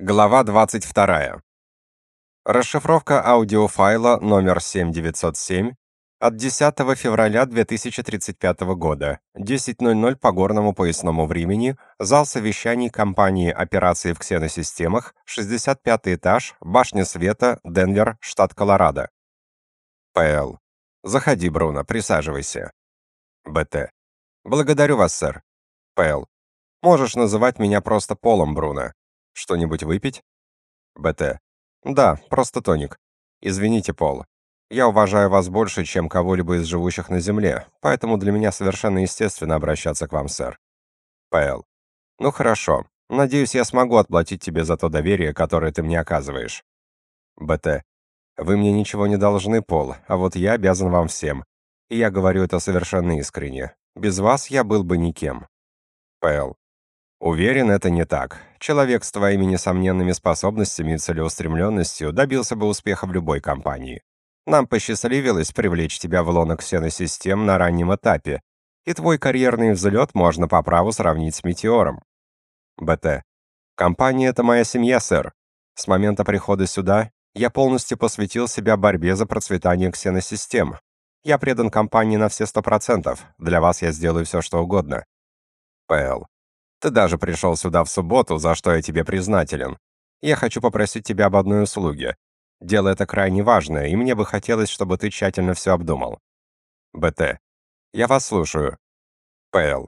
Глава 22. Расшифровка аудиофайла номер 7907 от 10 февраля 2035 года, 10.00 по горному поясному времени, зал совещаний компании операции в ксеносистемах, 65 этаж, башня света, Денвер, штат Колорадо. П.Л. Заходи, Бруно, присаживайся. Б.Т. Благодарю вас, сэр. П.Л. Можешь называть меня просто Полом, Бруно. Что-нибудь выпить? БТ. Да, просто тоник. Извините, Пол. Я уважаю вас больше, чем кого-либо из живущих на Земле, поэтому для меня совершенно естественно обращаться к вам, сэр. ПЛ. Ну хорошо. Надеюсь, я смогу отплатить тебе за то доверие, которое ты мне оказываешь. БТ. Вы мне ничего не должны, Пол, а вот я обязан вам всем. И я говорю это совершенно искренне. Без вас я был бы никем. ПЛ. Уверен, это не так. Человек с твоими несомненными способностями и целеустремленностью добился бы успеха в любой компании. Нам посчастливилось привлечь тебя в лоно ксеносистем на раннем этапе, и твой карьерный взлет можно по праву сравнить с метеором. БТ. Компания — это моя семья, сэр. С момента прихода сюда я полностью посвятил себя борьбе за процветание ксеносистем. Я предан компании на все сто процентов. Для вас я сделаю все, что угодно. ПЛ. Ты даже пришел сюда в субботу, за что я тебе признателен. Я хочу попросить тебя об одной услуге. Дело это крайне важное, и мне бы хотелось, чтобы ты тщательно все обдумал. БТ. Я вас слушаю. ПЛ.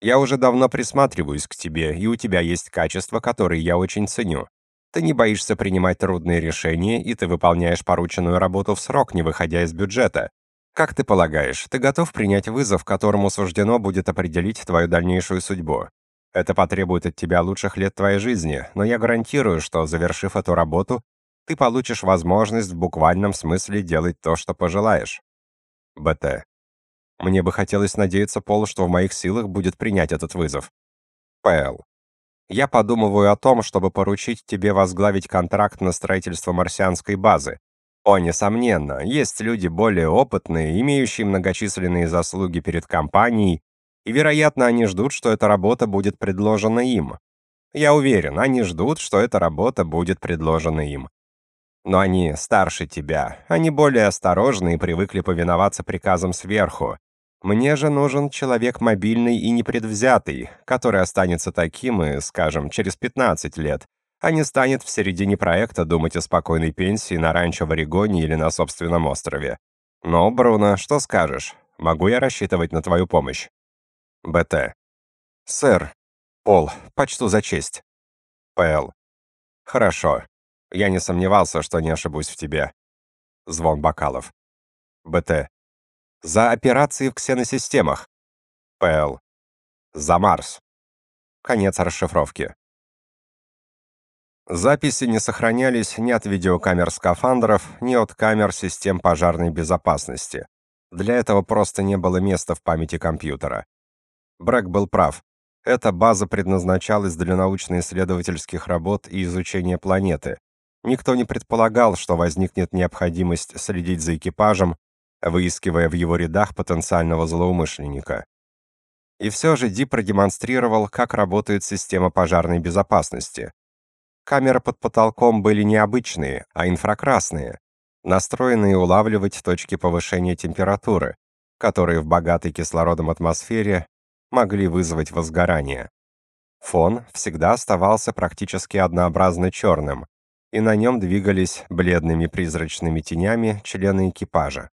Я уже давно присматриваюсь к тебе, и у тебя есть качества, которые я очень ценю. Ты не боишься принимать трудные решения, и ты выполняешь порученную работу в срок, не выходя из бюджета. Как ты полагаешь, ты готов принять вызов, которому суждено будет определить твою дальнейшую судьбу? Это потребует от тебя лучших лет твоей жизни, но я гарантирую, что, завершив эту работу, ты получишь возможность в буквальном смысле делать то, что пожелаешь. БТ. Мне бы хотелось надеяться, Пол, что в моих силах будет принять этот вызов. ПЛ. Я подумываю о том, чтобы поручить тебе возглавить контракт на строительство марсианской базы. О, несомненно, есть люди более опытные, имеющие многочисленные заслуги перед компанией и, вероятно, они ждут, что эта работа будет предложена им. Я уверен, они ждут, что эта работа будет предложена им. Но они старше тебя, они более осторожны и привыкли повиноваться приказам сверху. Мне же нужен человек мобильный и непредвзятый, который останется таким и, скажем, через 15 лет, а не станет в середине проекта думать о спокойной пенсии на ранчо в Орегоне или на собственном острове. Но, Бруно, что скажешь? Могу я рассчитывать на твою помощь? БТ. Сэр. Пол, почту за честь. ПЛ. Хорошо. Я не сомневался, что не ошибусь в тебе. Звон бокалов. БТ. За операции в ксеносистемах. ПЛ. За Марс. Конец расшифровки. Записи не сохранялись ни от видеокамер скафандров, ни от камер систем пожарной безопасности. Для этого просто не было места в памяти компьютера. Брэк был прав. Эта база предназначалась для научно-исследовательских работ и изучения планеты. Никто не предполагал, что возникнет необходимость следить за экипажем, выискивая в его рядах потенциального злоумышленника. И все же Ди продемонстрировал, как работает система пожарной безопасности. Камеры под потолком были не обычные, а инфракрасные, настроенные улавливать точки повышения температуры, которые в богатой кислородом атмосфере могли вызвать возгорание. Фон всегда оставался практически однообразно черным, и на нем двигались бледными призрачными тенями члены экипажа.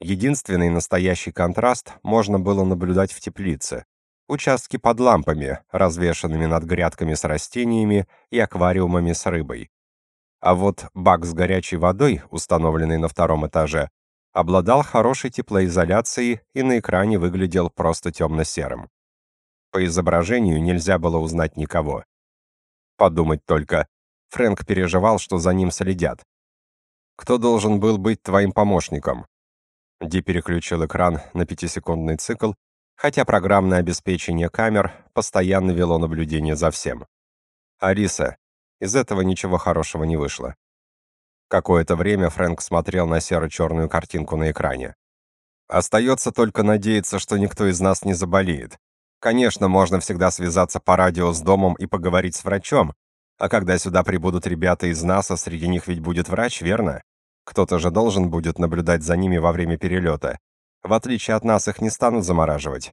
Единственный настоящий контраст можно было наблюдать в теплице. Участки под лампами, развешанными над грядками с растениями и аквариумами с рыбой. А вот бак с горячей водой, установленный на втором этаже, обладал хорошей теплоизоляцией и на экране выглядел просто темно-серым. По изображению нельзя было узнать никого. Подумать только, Фрэнк переживал, что за ним следят. Кто должен был быть твоим помощником? Ди переключил экран на пятисекундный цикл, хотя программное обеспечение камер постоянно вело наблюдение за всем. Ариса. Из этого ничего хорошего не вышло. Какое-то время Фрэнк смотрел на серо-черную картинку на экране. Остается только надеяться, что никто из нас не заболеет. Конечно, можно всегда связаться по радио с домом и поговорить с врачом. А когда сюда прибудут ребята из НАСА, среди них ведь будет врач, верно? Кто-то же должен будет наблюдать за ними во время перелета. В отличие от нас, их не станут замораживать.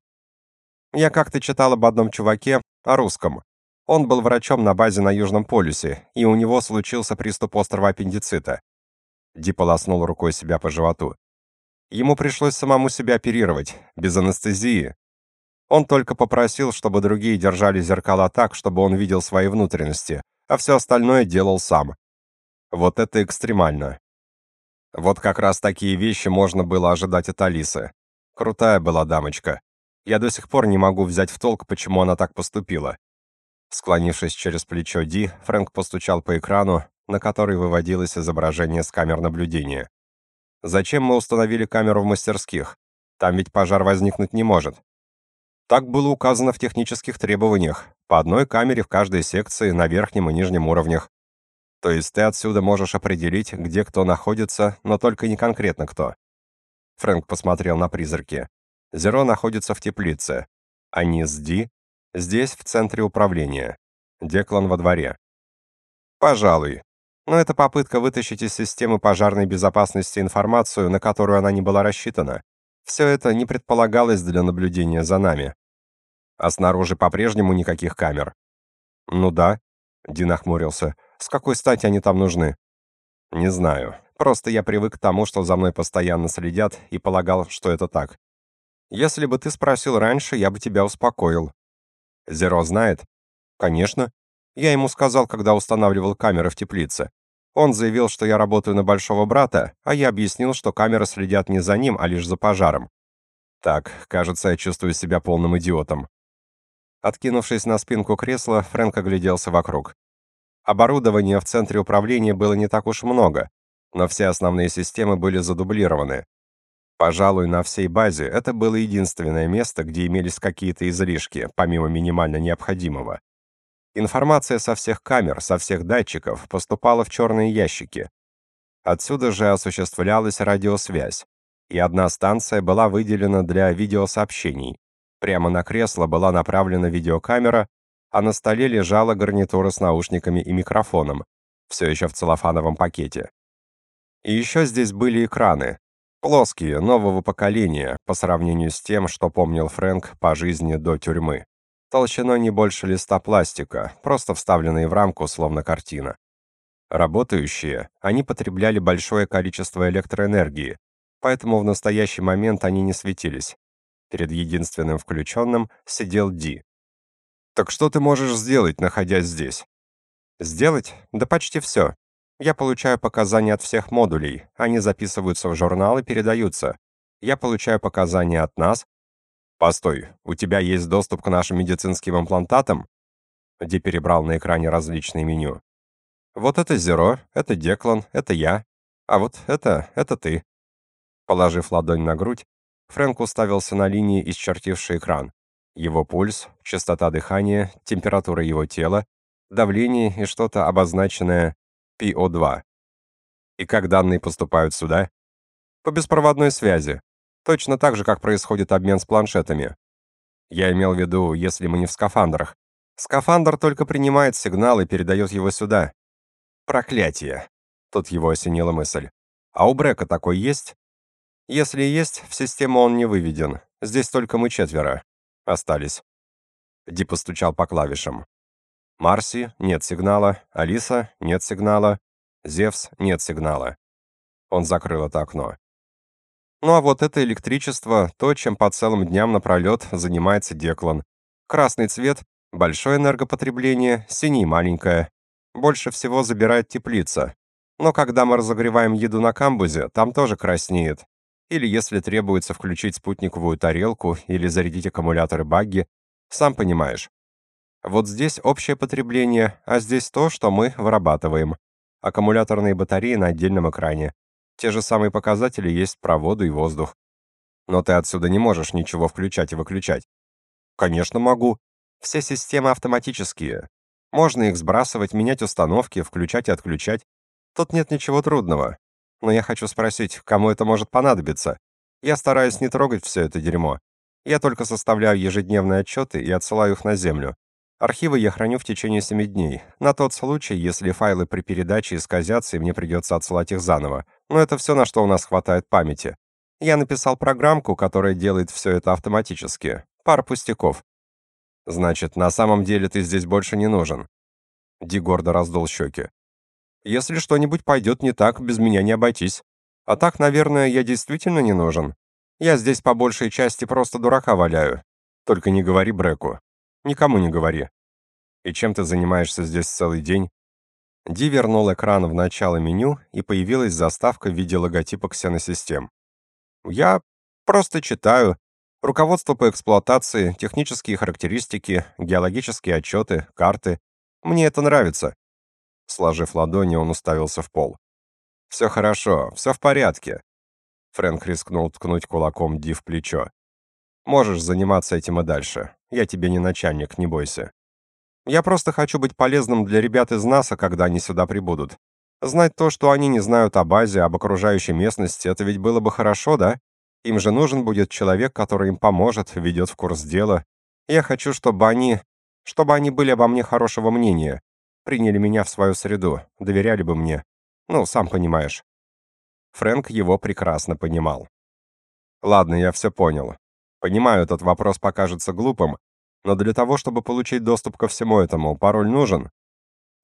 Я как-то читал об одном чуваке, о русском. Он был врачом на базе на Южном полюсе, и у него случился приступ острого аппендицита. Ди полоснул рукой себя по животу. Ему пришлось самому себя оперировать, без анестезии. Он только попросил, чтобы другие держали зеркала так, чтобы он видел свои внутренности, а все остальное делал сам. Вот это экстремально. Вот как раз такие вещи можно было ожидать от Алисы. Крутая была дамочка. Я до сих пор не могу взять в толк, почему она так поступила. Склонившись через плечо Ди, Фрэнк постучал по экрану, на который выводилось изображение с камер наблюдения. Зачем мы установили камеру в мастерских? Там ведь пожар возникнуть не может. Так было указано в технических требованиях. По одной камере в каждой секции на верхнем и нижнем уровнях. То есть ты отсюда можешь определить, где кто находится, но только не конкретно кто. Фрэнк посмотрел на призраки. Зеро находится в теплице. А Низ Ди здесь, в центре управления. Деклан во дворе. Пожалуй. Но это попытка вытащить из системы пожарной безопасности информацию, на которую она не была рассчитана. Все это не предполагалось для наблюдения за нами. А снаружи по-прежнему никаких камер. Ну да, Дин охмурился. С какой стати они там нужны? Не знаю. Просто я привык к тому, что за мной постоянно следят, и полагал, что это так. Если бы ты спросил раньше, я бы тебя успокоил. Зеро знает? Конечно. Я ему сказал, когда устанавливал камеры в теплице. Он заявил, что я работаю на большого брата, а я объяснил, что камеры следят не за ним, а лишь за пожаром. Так, кажется, я чувствую себя полным идиотом. Откинувшись на спинку кресла, Фрэнк огляделся вокруг. Оборудования в центре управления было не так уж много, но все основные системы были задублированы. Пожалуй, на всей базе это было единственное место, где имелись какие-то излишки, помимо минимально необходимого. Информация со всех камер, со всех датчиков поступала в черные ящики. Отсюда же осуществлялась радиосвязь, и одна станция была выделена для видеосообщений. Прямо на кресло была направлена видеокамера, а на столе лежала гарнитура с наушниками и микрофоном, все еще в целлофановом пакете. И еще здесь были экраны, Плоские, нового поколения, по сравнению с тем, что помнил Фрэнк по жизни до тюрьмы. Толщиной не больше листа пластика, просто вставленные в рамку, словно картина. Работающие, они потребляли большое количество электроэнергии, поэтому в настоящий момент они не светились. Перед единственным включенным сидел Ди. «Так что ты можешь сделать, находясь здесь?» «Сделать? Да почти все. Я получаю показания от всех модулей, они записываются в журнал и передаются. Я получаю показания от нас. Постой, у тебя есть доступ к нашим медицинским имплантатам? Ди перебрал на экране различные меню. Вот это Зеро, это Деклан, это я. А вот это, это ты. Положив ладонь на грудь, Фрэнк уставился на линии, исчертившие экран. Его пульс, частота дыхания, температура его тела, давление и что-то обозначенное PO2. И как данные поступают сюда? По беспроводной связи. Точно так же, как происходит обмен с планшетами. Я имел в виду, если мы не в скафандрах. Скафандр только принимает сигнал и передает его сюда. Проклятие. Тут его осенила мысль. А у Брека такой есть? Если есть, в систему он не выведен. Здесь только мы четверо. Остались. Ди постучал по клавишам. Марси — нет сигнала, Алиса — нет сигнала, Зевс — нет сигнала. Он закрыл это окно. Ну а вот это электричество, то, чем по целым дням напролет занимается Деклан. Красный цвет — большое энергопотребление, синий — маленькое. Больше всего забирает теплица. Но когда мы разогреваем еду на камбузе, там тоже краснеет. Или если требуется включить спутниковую тарелку или зарядить аккумуляторы багги, сам понимаешь. Вот здесь общее потребление, а здесь то, что мы вырабатываем. Аккумуляторные батареи на отдельном экране. Те же самые показатели есть про воду и воздух. Но ты отсюда не можешь ничего включать и выключать. Конечно, могу. Все системы автоматические. Можно их сбрасывать, менять установки, включать и отключать. Тут нет ничего трудного. Но я хочу спросить, кому это может понадобиться? Я стараюсь не трогать все это дерьмо. Я только составляю ежедневные отчеты и отсылаю их на Землю. Архивы я храню в течение семи дней, на тот случай, если файлы при передаче исказятся и мне придется отсылать их заново. Но это все, на что у нас хватает памяти. Я написал программку, которая делает все это автоматически. Пара пустяков. Значит, на самом деле ты здесь больше не нужен. Ди гордо раздул щеки. Если что-нибудь пойдет не так, без меня не обойтись. А так, наверное, я действительно не нужен. Я здесь по большей части просто дурака валяю. Только не говори Бреку. Никому не говори. И чем ты занимаешься здесь целый день? Ди вернул экран в начало меню, и появилась заставка в виде логотипа Ксеносистем. Я просто читаю руководство по эксплуатации, технические характеристики, геологические отчеты, карты. Мне это нравится. Сложив ладони, он уставился в пол. «Все хорошо, все в порядке». Фрэнк рискнул ткнуть кулаком Ди в плечо. «Можешь заниматься этим и дальше. Я тебе не начальник, не бойся. Я просто хочу быть полезным для ребят из НАСА, когда они сюда прибудут. Знать то, что они не знают о базе, об окружающей местности, это ведь было бы хорошо, да? Им же нужен будет человек, который им поможет, ведет в курс дела. Я хочу, чтобы они... чтобы они были обо мне хорошего мнения, приняли меня в свою среду, доверяли бы мне. Ну, сам понимаешь. Фрэнк его прекрасно понимал. Ладно, я все понял. Понимаю, этот вопрос покажется глупым, но для того, чтобы получить доступ ко всему этому, пароль нужен.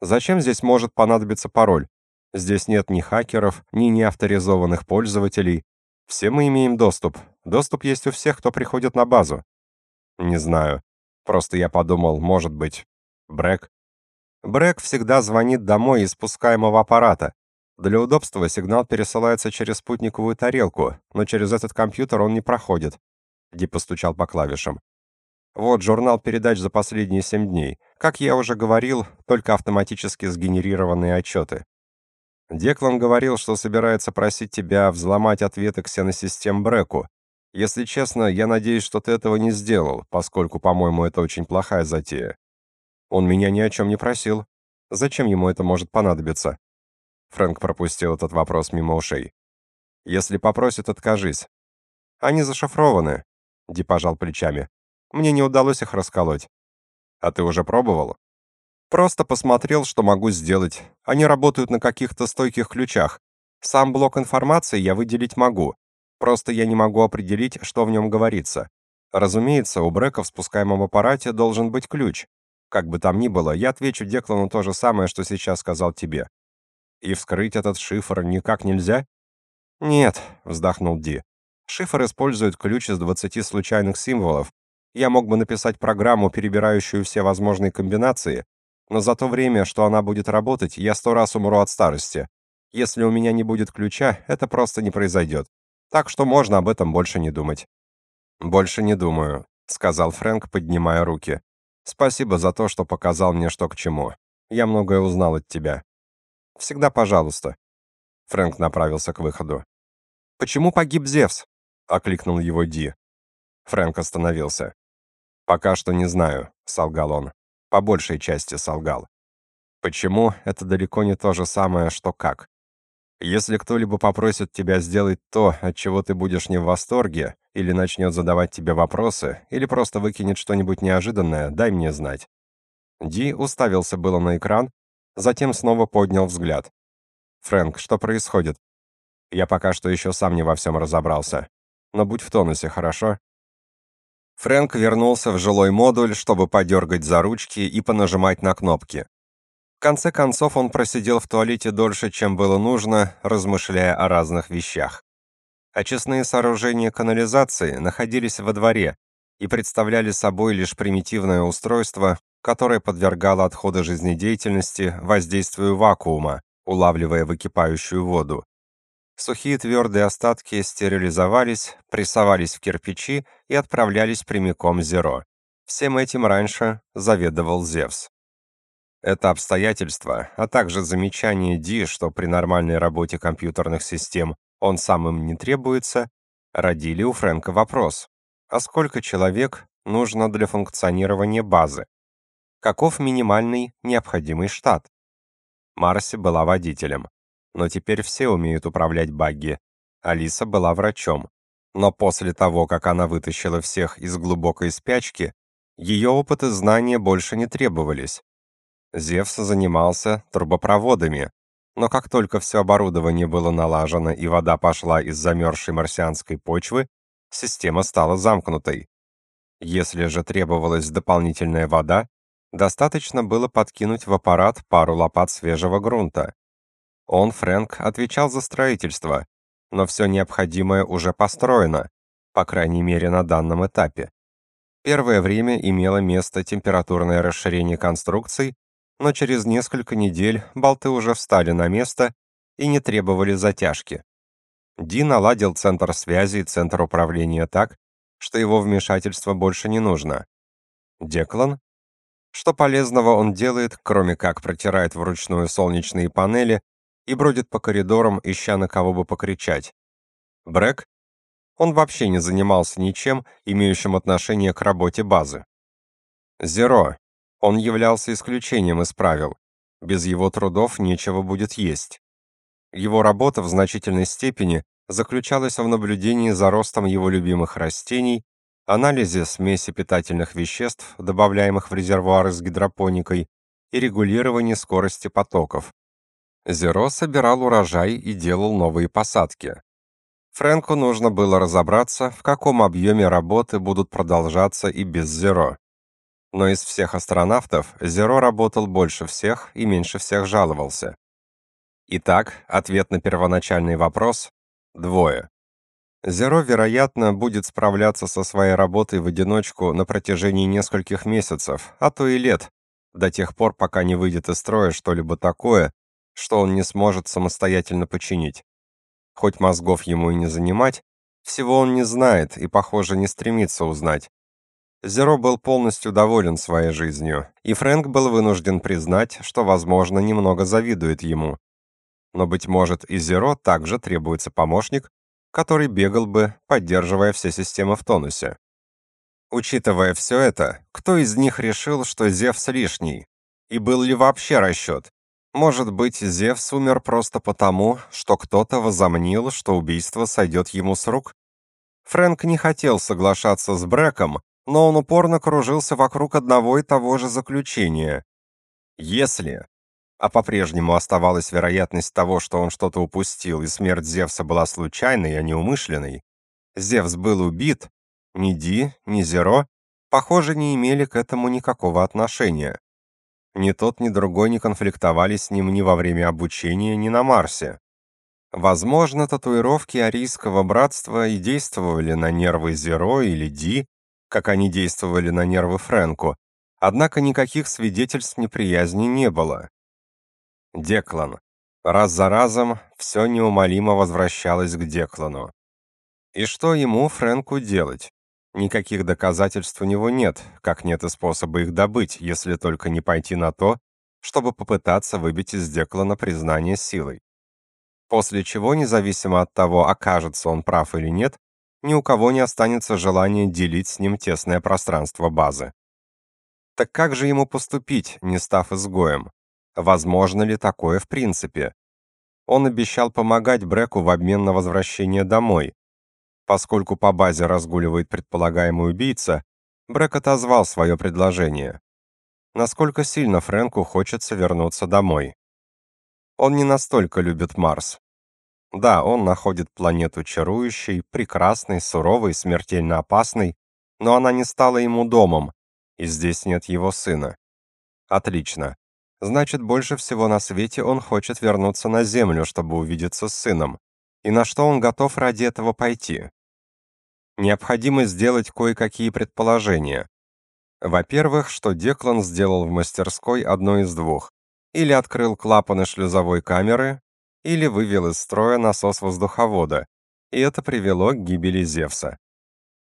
Зачем здесь может понадобиться пароль? Здесь нет ни хакеров, ни неавторизованных пользователей. Все мы имеем доступ. Доступ есть у всех, кто приходит на базу. Не знаю. Просто я подумал, может быть, Брэк. Брэк всегда звонит домой из спускаемого аппарата. Для удобства сигнал пересылается через спутниковую тарелку, но через этот компьютер он не проходит. Ди постучал по клавишам. Вот журнал передач за последние семь дней. Как я уже говорил, только автоматически сгенерированные отчеты. Деклан говорил, что собирается просить тебя взломать ответы ксеносистем Бреку. Если честно, я надеюсь, что ты этого не сделал, поскольку, по-моему, это очень плохая затея. Он меня ни о чем не просил. Зачем ему это может понадобиться? Фрэнк пропустил этот вопрос мимо ушей. Если попросит, откажись. Они зашифрованы. Ди пожал плечами. Мне не удалось их расколоть. А ты уже пробовал? Просто посмотрел, что могу сделать. Они работают на каких-то стойких ключах. Сам блок информации я выделить могу. Просто я не могу определить, что в нем говорится. Разумеется, у Брека в спускаемом аппарате должен быть ключ. Как бы там ни было, я отвечу Деклану то же самое, что сейчас сказал тебе. И вскрыть этот шифр никак нельзя? Нет, вздохнул Ди. Шифр использует ключ из 20 случайных символов. Я мог бы написать программу, перебирающую все возможные комбинации, но за то время, что она будет работать, я сто раз умру от старости. Если у меня не будет ключа, это просто не произойдет. Так что можно об этом больше не думать. Больше не думаю, сказал Фрэнк, поднимая руки. Спасибо за то, что показал мне, что к чему. Я многое узнал от тебя. Всегда пожалуйста. Фрэнк направился к выходу. Почему погиб Зевс? Окликнул его Ди. Фрэнк остановился. Пока что не знаю, солгал он. По большей части солгал. Почему это далеко не то же самое, что как. Если кто-либо попросит тебя сделать то, от чего ты будешь не в восторге, или начнет задавать тебе вопросы, или просто выкинет что-нибудь неожиданное, дай мне знать. Ди уставился было на экран, затем снова поднял взгляд. Фрэнк, что происходит? Я пока что еще сам не во всем разобрался. Но будь в тонусе, хорошо? Фрэнк вернулся в жилой модуль, чтобы подергать за ручки и понажимать на кнопки. В конце концов он просидел в туалете дольше, чем было нужно, размышляя о разных вещах. Очистные сооружения канализации находились во дворе и представляли собой лишь примитивное устройство, которое подвергало отходы жизнедеятельности воздействию вакуума, улавливая выкипающую воду. Сухие твердые остатки стерилизовались, прессовались в кирпичи и отправлялись прямиком в Зеро. Всем этим раньше заведовал Зевс. Это обстоятельство, а также замечание Ди, что при нормальной работе компьютерных систем он самым не требуется, родили у Фрэнка вопрос: а сколько человек нужно для функционирования базы? Каков минимальный необходимый штат? Марси была водителем, но теперь все умеют управлять багги. Алиса была врачом, но после того, как она вытащила всех из глубокой спячки, Ее опыт и знания больше не требовались. Зевс занимался трубопроводами, но как только все оборудование было налажено и вода пошла из замерзшей марсианской почвы, система стала замкнутой. Если же требовалась дополнительная вода, достаточно было подкинуть в аппарат пару лопат свежего грунта. Он, Фрэнк, отвечал за строительство, но все необходимое уже построено, по крайней мере на данном этапе. Первое время имело место температурное расширение конструкций, но через несколько недель болты уже встали на место и не требовали затяжки. Ди наладил центр связи и центр управления так, что его вмешательство больше не нужно. Деклан? Что полезного он делает, кроме как протирает вручную солнечные панели и бродит по коридорам, ища на кого бы покричать? Брэк? Он вообще не занимался ничем, имеющим отношение к работе базы. Зеро. Он являлся исключением из правил. Без его трудов нечего будет есть. Его работа в значительной степени заключалась в наблюдении за ростом его любимых растений, анализе смеси питательных веществ, добавляемых в резервуары с гидропоникой, и регулировании скорости потоков. Зеро собирал урожай и делал новые посадки. Фрэнку нужно было разобраться, в каком объеме работы будут продолжаться и без Зеро. Но из всех астронавтов Зеро работал больше всех и меньше всех жаловался. Итак, ответ на первоначальный вопрос Двое. Зеро, вероятно, будет справляться со своей работой в одиночку на протяжении нескольких месяцев, а то и лет, до тех пор, пока не выйдет из строя что-либо такое, что он не сможет самостоятельно починить. Хоть мозгов ему и не занимать, всего он не знает и, похоже, не стремится узнать. Зеро был полностью доволен своей жизнью, и Фрэнк был вынужден признать, что, возможно, немного завидует ему но, быть может, и Зеро также требуется помощник, который бегал бы, поддерживая все системы в тонусе. Учитывая все это, кто из них решил, что Зевс лишний? И был ли вообще расчет? Может быть, Зевс умер просто потому, что кто-то возомнил, что убийство сойдет ему с рук? Фрэнк не хотел соглашаться с Брэком, но он упорно кружился вокруг одного и того же заключения. Если а по-прежнему оставалась вероятность того, что он что-то упустил, и смерть Зевса была случайной, а не умышленной. Зевс был убит, ни Ди, ни Зеро, похоже, не имели к этому никакого отношения. Ни тот, ни другой не конфликтовали с ним ни во время обучения, ни на Марсе. Возможно, татуировки арийского братства и действовали на нервы Зеро или Ди, как они действовали на нервы Фрэнку, однако никаких свидетельств неприязни не было. Деклан. Раз за разом все неумолимо возвращалось к Деклану. И что ему, Фрэнку, делать? Никаких доказательств у него нет, как нет и способа их добыть, если только не пойти на то, чтобы попытаться выбить из Деклана признание силой. После чего, независимо от того, окажется он прав или нет, ни у кого не останется желания делить с ним тесное пространство базы. Так как же ему поступить, не став изгоем? Возможно ли такое в принципе? Он обещал помогать Бреку в обмен на возвращение домой. Поскольку по базе разгуливает предполагаемый убийца, Брек отозвал свое предложение. Насколько сильно Фрэнку хочется вернуться домой. Он не настолько любит Марс. Да, он находит планету чарующей, прекрасной, суровой, смертельно опасной, но она не стала ему домом, и здесь нет его сына. Отлично. Значит, больше всего на свете он хочет вернуться на землю, чтобы увидеться с сыном. И на что он готов ради этого пойти? Необходимо сделать кое-какие предположения. Во-первых, что Деклан сделал в мастерской одно из двух: или открыл клапаны шлюзовой камеры, или вывел из строя насос воздуховода, и это привело к гибели Зевса.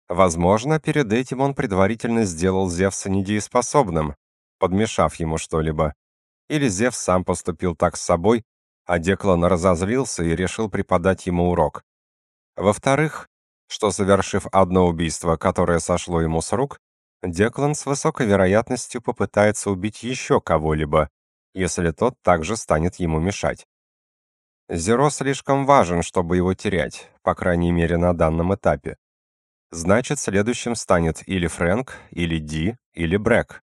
Возможно, перед этим он предварительно сделал Зевса недееспособным, подмешав ему что-либо. Или Зевс сам поступил так с собой, а Деклан разозлился и решил преподать ему урок. Во-вторых, что совершив одно убийство, которое сошло ему с рук, Деклан с высокой вероятностью попытается убить еще кого-либо, если тот также станет ему мешать. Зеро слишком важен, чтобы его терять, по крайней мере на данном этапе. Значит, следующим станет или Фрэнк, или Ди, или Брэк.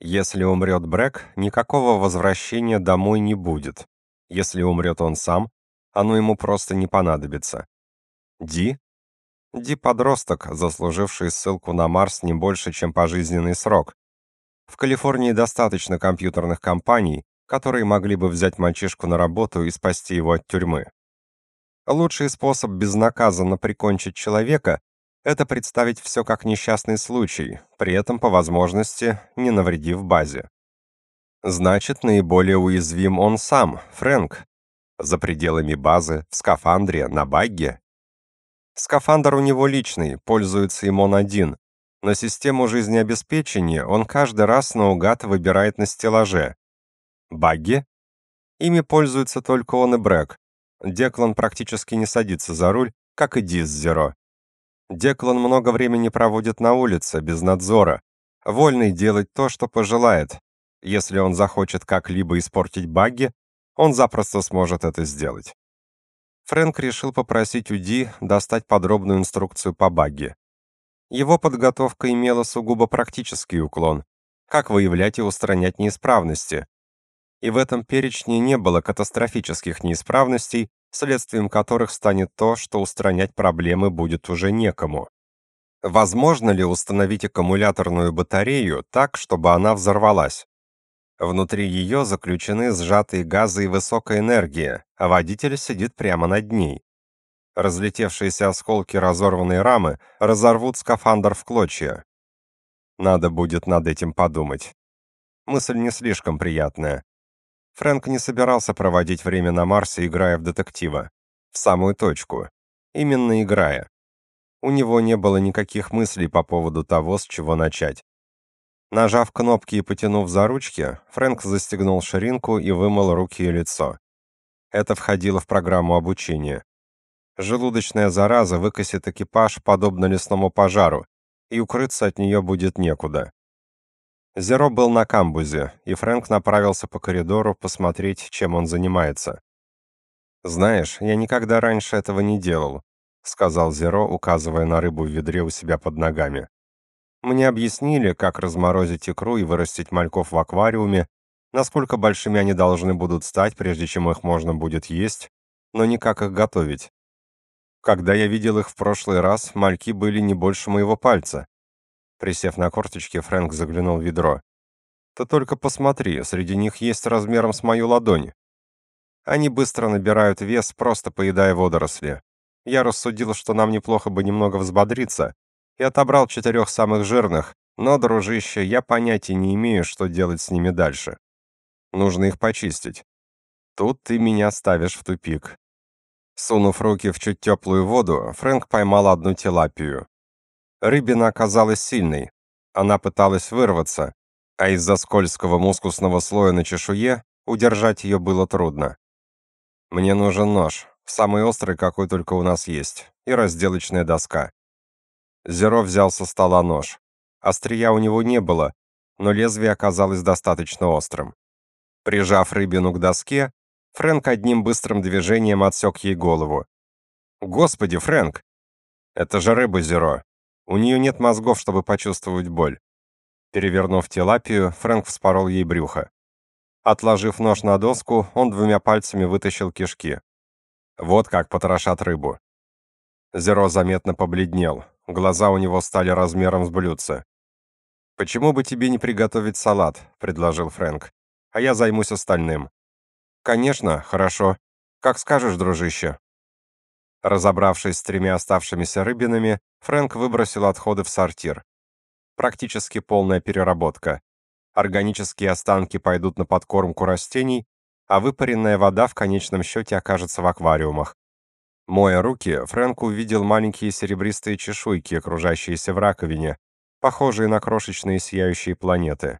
Если умрет Брэк, никакого возвращения домой не будет. Если умрет он сам, оно ему просто не понадобится. Ди? Ди подросток, заслуживший ссылку на Марс не больше, чем пожизненный срок. В Калифорнии достаточно компьютерных компаний, которые могли бы взять мальчишку на работу и спасти его от тюрьмы. Лучший способ безнаказанно прикончить человека это представить все как несчастный случай, при этом по возможности не навредив базе. Значит, наиболее уязвим он сам, Фрэнк. За пределами базы, в скафандре, на багге. Скафандр у него личный, пользуется им он один, но систему жизнеобеспечения он каждый раз наугад выбирает на стеллаже. Багги? Ими пользуется только он и Брэк. Деклан практически не садится за руль, как и Диз Зеро. Деклан много времени проводит на улице, без надзора, вольный делать то, что пожелает. Если он захочет как-либо испортить багги, он запросто сможет это сделать. Фрэнк решил попросить у Ди достать подробную инструкцию по багги. Его подготовка имела сугубо практический уклон, как выявлять и устранять неисправности. И в этом перечне не было катастрофических неисправностей, следствием которых станет то, что устранять проблемы будет уже некому. Возможно ли установить аккумуляторную батарею так, чтобы она взорвалась? Внутри ее заключены сжатые газы и высокая энергия, а водитель сидит прямо над ней. Разлетевшиеся осколки разорванной рамы разорвут скафандр в клочья. Надо будет над этим подумать. Мысль не слишком приятная. Фрэнк не собирался проводить время на Марсе, играя в детектива. В самую точку. Именно играя. У него не было никаких мыслей по поводу того, с чего начать. Нажав кнопки и потянув за ручки, Фрэнк застегнул ширинку и вымыл руки и лицо. Это входило в программу обучения. Желудочная зараза выкосит экипаж подобно лесному пожару, и укрыться от нее будет некуда. Зеро был на камбузе, и Фрэнк направился по коридору посмотреть, чем он занимается. «Знаешь, я никогда раньше этого не делал», — сказал Зеро, указывая на рыбу в ведре у себя под ногами. «Мне объяснили, как разморозить икру и вырастить мальков в аквариуме, насколько большими они должны будут стать, прежде чем их можно будет есть, но не как их готовить. Когда я видел их в прошлый раз, мальки были не больше моего пальца. Присев на корточки, Фрэнк заглянул в ведро. «Ты только посмотри, среди них есть размером с мою ладонь. Они быстро набирают вес, просто поедая водоросли. Я рассудил, что нам неплохо бы немного взбодриться, и отобрал четырех самых жирных, но, дружище, я понятия не имею, что делать с ними дальше. Нужно их почистить. Тут ты меня ставишь в тупик». Сунув руки в чуть теплую воду, Фрэнк поймал одну тилапию. Рыбина оказалась сильной. Она пыталась вырваться, а из-за скользкого мускусного слоя на чешуе удержать ее было трудно. Мне нужен нож, самый острый, какой только у нас есть, и разделочная доска. Зеро взял со стола нож. Острия у него не было, но лезвие оказалось достаточно острым. Прижав рыбину к доске, Фрэнк одним быстрым движением отсек ей голову. «Господи, Фрэнк! Это же рыба Зеро. У нее нет мозгов, чтобы почувствовать боль. Перевернув тилапию, Фрэнк вспорол ей брюхо. Отложив нож на доску, он двумя пальцами вытащил кишки. Вот как потрошат рыбу. Зеро заметно побледнел. Глаза у него стали размером с блюдце. «Почему бы тебе не приготовить салат?» — предложил Фрэнк. «А я займусь остальным». «Конечно, хорошо. Как скажешь, дружище». Разобравшись с тремя оставшимися рыбинами, Фрэнк выбросил отходы в сортир. Практически полная переработка. Органические останки пойдут на подкормку растений, а выпаренная вода в конечном счете окажется в аквариумах. Моя руки, Фрэнк увидел маленькие серебристые чешуйки, окружающиеся в раковине, похожие на крошечные сияющие планеты.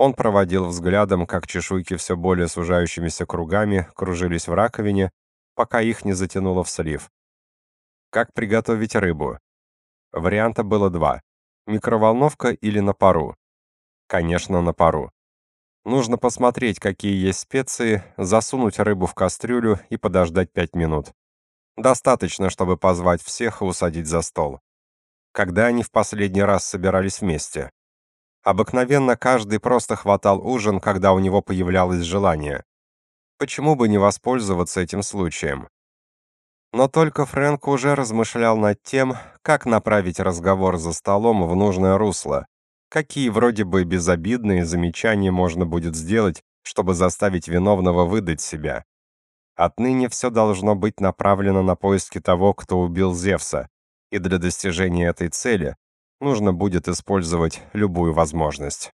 Он проводил взглядом, как чешуйки все более сужающимися кругами кружились в раковине, пока их не затянуло в слив. Как приготовить рыбу? Варианта было два: микроволновка или на пару. Конечно, на пару. Нужно посмотреть, какие есть специи, засунуть рыбу в кастрюлю и подождать пять минут. Достаточно, чтобы позвать всех и усадить за стол. Когда они в последний раз собирались вместе? Обыкновенно каждый просто хватал ужин, когда у него появлялось желание. Почему бы не воспользоваться этим случаем? Но только Фрэнк уже размышлял над тем, как направить разговор за столом в нужное русло. Какие вроде бы безобидные замечания можно будет сделать, чтобы заставить виновного выдать себя. Отныне все должно быть направлено на поиски того, кто убил Зевса, и для достижения этой цели нужно будет использовать любую возможность.